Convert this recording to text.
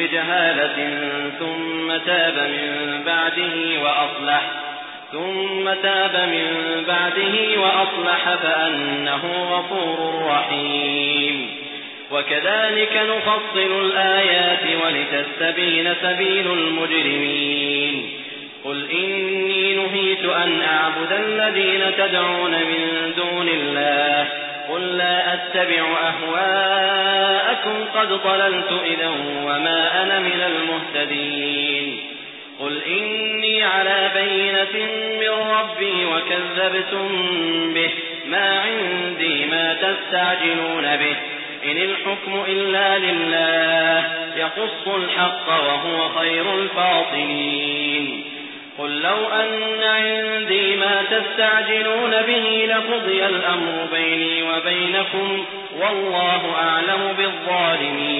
بجهالة ثم تاب من بعده وأصلح ثم تاب من بعده وأصلح فأنه غفور رحيم. وكذلك نفصل الآيات ولتستبين سبيل المجرمين. قل إني نهيت أن أعبد الذين تدعون من دون الله قل لا أتبع أهواءكم قد ضللت إذا أنا من المهتدين. قل إني على بينة من ربي وكذبتم به. ما عندي ما تستعجلون به. إن الحكم إلا لله. يقص الحق وهو خير الفاطمين. قل لو أن عندي ما تستعجلون به لقضي الأمر بيني وبينكم. والله أعلم بالظالمين.